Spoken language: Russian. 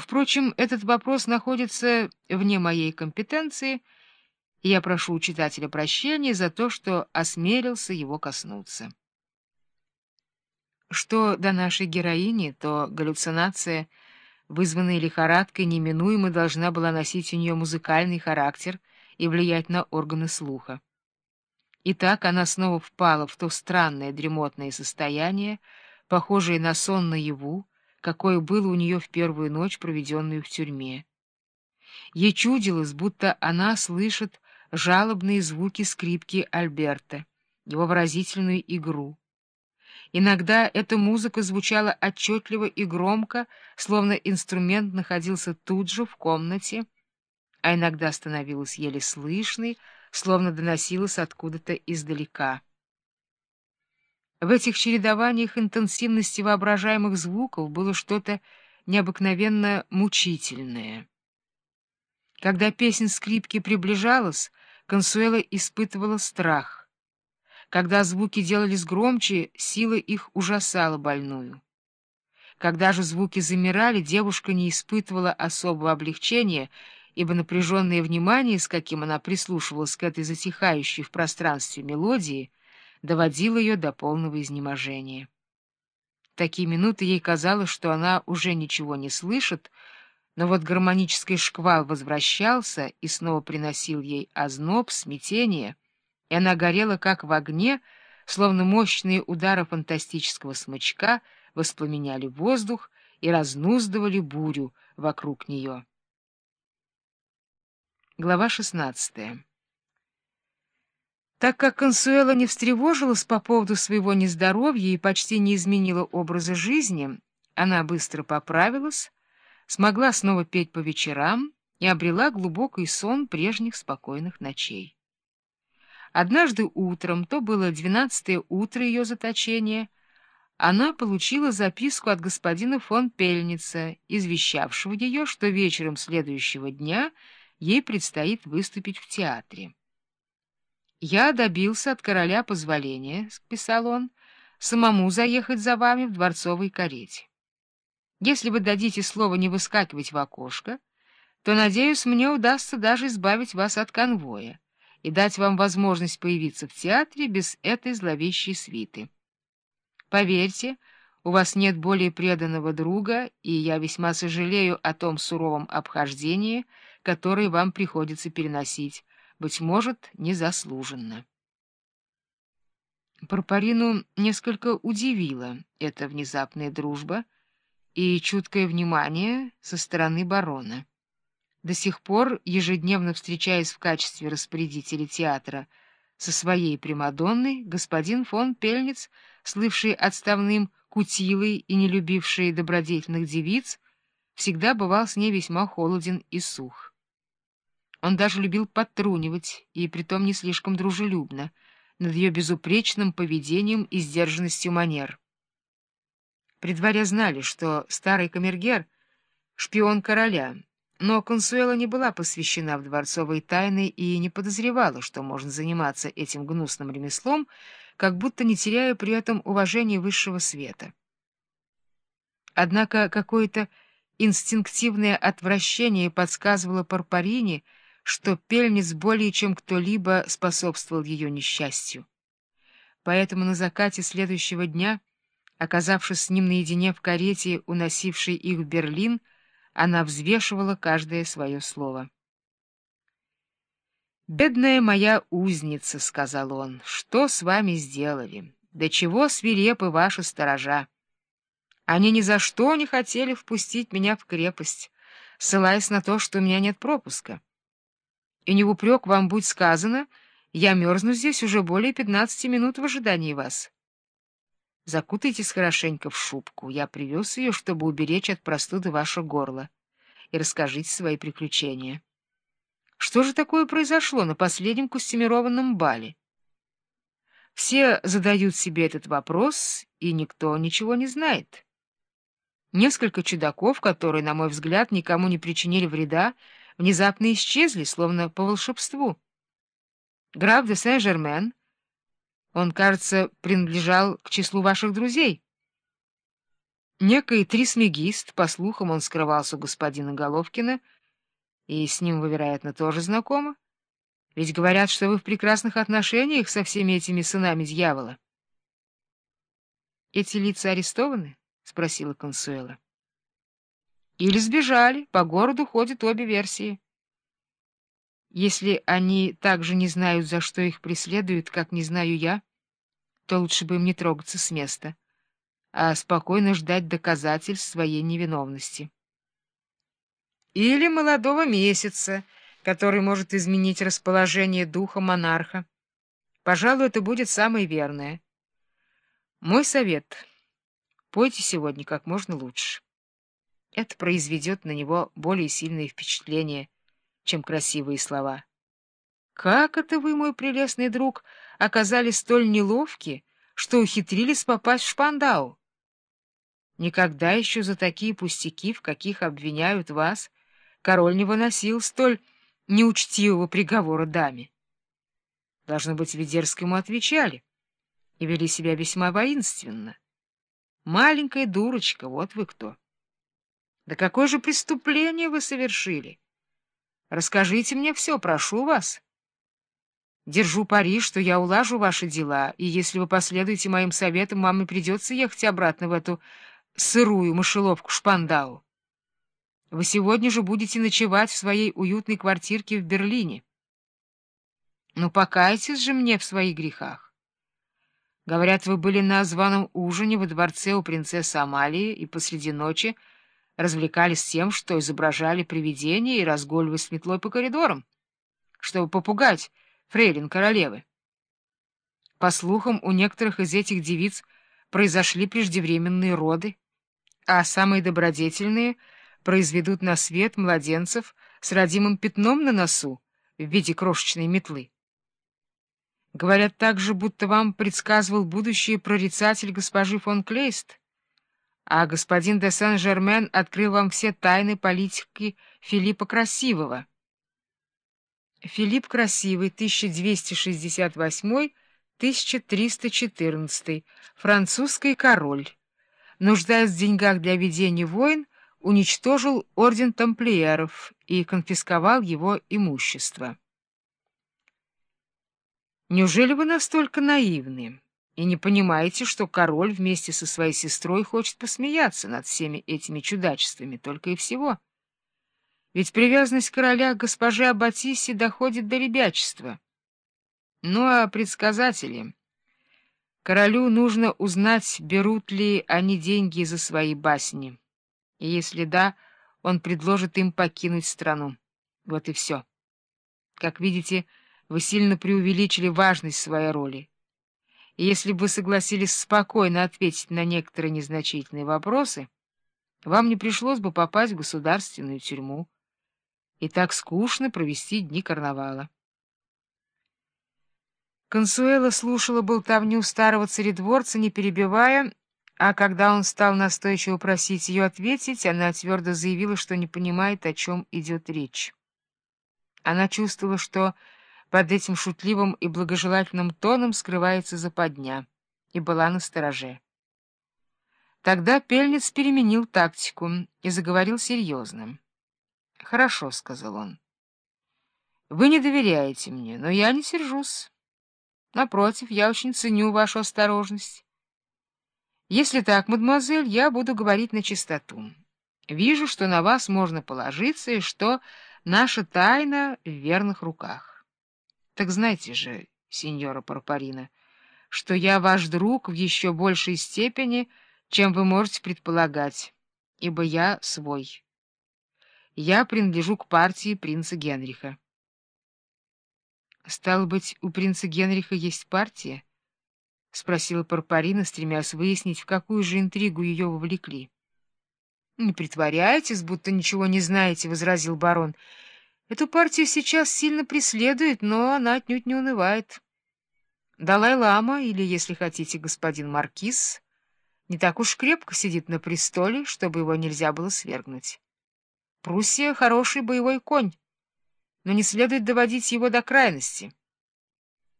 Впрочем, этот вопрос находится вне моей компетенции, и я прошу у читателя прощения за то, что осмелился его коснуться. Что до нашей героини, то галлюцинация, вызванная лихорадкой, неминуемо должна была носить у нее музыкальный характер и влиять на органы слуха. И так она снова впала в то странное дремотное состояние, похожее на сон наяву, какое было у нее в первую ночь, проведенную в тюрьме. Ей чудилось, будто она слышит жалобные звуки скрипки Альберта, его выразительную игру. Иногда эта музыка звучала отчетливо и громко, словно инструмент находился тут же в комнате, а иногда становилась еле слышной, словно доносилась откуда-то издалека. В этих чередованиях интенсивности воображаемых звуков было что-то необыкновенно мучительное. Когда песнь скрипки приближалась, Консуэла испытывала страх. Когда звуки делались громче, сила их ужасала больную. Когда же звуки замирали, девушка не испытывала особого облегчения, ибо напряженное внимание, с каким она прислушивалась к этой затихающей в пространстве мелодии, доводило ее до полного изнеможения. В такие минуты ей казалось, что она уже ничего не слышит, но вот гармонический шквал возвращался и снова приносил ей озноб, смятение — и она горела как в огне, словно мощные удары фантастического смычка воспламеняли воздух и разнуздывали бурю вокруг нее. Глава шестнадцатая Так как Консуэла не встревожилась по поводу своего нездоровья и почти не изменила образа жизни, она быстро поправилась, смогла снова петь по вечерам и обрела глубокий сон прежних спокойных ночей. Однажды утром, то было двенадцатое утро ее заточения, она получила записку от господина фон Пельница, извещавшего ее, что вечером следующего дня ей предстоит выступить в театре. «Я добился от короля позволения», — писал он, — «самому заехать за вами в дворцовой карете. Если вы дадите слово не выскакивать в окошко, то, надеюсь, мне удастся даже избавить вас от конвоя» и дать вам возможность появиться в театре без этой зловещей свиты. Поверьте, у вас нет более преданного друга, и я весьма сожалею о том суровом обхождении, которое вам приходится переносить, быть может, незаслуженно. Парпарину несколько удивила эта внезапная дружба и чуткое внимание со стороны барона. До сих пор, ежедневно встречаясь в качестве распорядителя театра со своей Примадонной, господин фон Пельниц, слывший отставным кутилой и не любивший добродетельных девиц, всегда бывал с ней весьма холоден и сух. Он даже любил подтрунивать, и притом не слишком дружелюбно, над ее безупречным поведением и сдержанностью манер. При дворе знали, что старый камергер — шпион короля — но Консуэла не была посвящена в дворцовые тайны и не подозревала, что можно заниматься этим гнусным ремеслом, как будто не теряя при этом уважения высшего света. Однако какое-то инстинктивное отвращение подсказывало Парпарине, что Пельниц более чем кто-либо способствовал ее несчастью. Поэтому на закате следующего дня, оказавшись с ним наедине в карете, уносившей их в Берлин, она взвешивала каждое свое слово. «Бедная моя узница», — сказал он, — «что с вами сделали? До чего свирепы ваши сторожа? Они ни за что не хотели впустить меня в крепость, ссылаясь на то, что у меня нет пропуска. И не в упрек вам будь сказано, я мерзну здесь уже более пятнадцати минут в ожидании вас». Закутайтесь хорошенько в шубку. Я привез ее, чтобы уберечь от простуды ваше горло. И расскажите свои приключения. Что же такое произошло на последнем костюмированном бале? Все задают себе этот вопрос, и никто ничего не знает. Несколько чудаков, которые, на мой взгляд, никому не причинили вреда, внезапно исчезли, словно по волшебству. Граф де Сен-Жермен он, кажется, принадлежал к числу ваших друзей. Некий трисмегист, по слухам, он скрывался у господина Головкина, и с ним вы, вероятно, тоже знакомы. Ведь говорят, что вы в прекрасных отношениях со всеми этими сынами дьявола. — Эти лица арестованы? — спросила Консуэла. — Или сбежали. По городу ходят обе версии. Если они также не знают, за что их преследуют, как не знаю я, то лучше бы им не трогаться с места, а спокойно ждать доказательств своей невиновности. Или молодого месяца, который может изменить расположение духа монарха. Пожалуй, это будет самое верное. Мой совет — пойте сегодня как можно лучше. Это произведет на него более сильное впечатление, чем красивые слова. Как это вы, мой прелестный друг, оказались столь неловки, что ухитрились попасть в Шпандау? Никогда еще за такие пустяки, в каких обвиняют вас, король не выносил столь неучтивого приговора даме. Должно быть, Ведерскому отвечали и вели себя весьма воинственно. Маленькая дурочка, вот вы кто. Да какое же преступление вы совершили? Расскажите мне все, прошу вас. Держу пари, что я улажу ваши дела, и если вы последуете моим советам, вам и придется ехать обратно в эту сырую мышеловку Шпандау. Вы сегодня же будете ночевать в своей уютной квартирке в Берлине. Ну, покайтесь же мне в своих грехах. Говорят, вы были на званом ужине во дворце у принцессы Амалии и посреди ночи развлекались тем, что изображали привидения и разгуливали с метлой по коридорам, чтобы попугать фрейлин королевы. По слухам, у некоторых из этих девиц произошли преждевременные роды, а самые добродетельные — произведут на свет младенцев с родимым пятном на носу в виде крошечной метлы. Говорят также, будто вам предсказывал будущее прорицатель госпожи фон Клейст, а господин де Сен-Жермен открыл вам все тайны политики Филиппа Красивого. Филипп Красивый, 1268-1314, французский король. Нуждаясь в деньгах для ведения войн, уничтожил орден тамплиеров и конфисковал его имущество. Неужели вы настолько наивны и не понимаете, что король вместе со своей сестрой хочет посмеяться над всеми этими чудачествами только и всего? Ведь привязанность короля к госпоже Аббатисе доходит до ребячества. Ну а предсказатели... Королю нужно узнать, берут ли они деньги за свои басни. И если да, он предложит им покинуть страну. Вот и все. Как видите, вы сильно преувеличили важность своей роли. Если бы согласились спокойно ответить на некоторые незначительные вопросы, вам не пришлось бы попасть в государственную тюрьму и так скучно провести дни карнавала. Консуэла слушала болтовню старого царедворца, не перебивая, а когда он стал настойчиво просить ее ответить, она твердо заявила, что не понимает, о чем идет речь. Она чувствовала, что под этим шутливым и благожелательным тоном скрывается западня, и была на стороже. Тогда Пельниц переменил тактику и заговорил серьезно. — Хорошо, — сказал он. — Вы не доверяете мне, но я не сержусь. Напротив, я очень ценю вашу осторожность. Если так, мадемуазель, я буду говорить на чистоту. Вижу, что на вас можно положиться, и что наша тайна в верных руках. Так знаете же, сеньора Парпарина, что я ваш друг в еще большей степени, чем вы можете предполагать, ибо я свой. Я принадлежу к партии принца Генриха. Стало быть, у принца Генриха есть партия? — спросила Парпарина, стремясь выяснить, в какую же интригу ее вовлекли. — Не притворяйтесь, будто ничего не знаете, — возразил барон. — Эту партию сейчас сильно преследует, но она отнюдь не унывает. Далай-лама, или, если хотите, господин Маркиз, не так уж крепко сидит на престоле, чтобы его нельзя было свергнуть. Пруссия — хороший боевой конь, но не следует доводить его до крайности.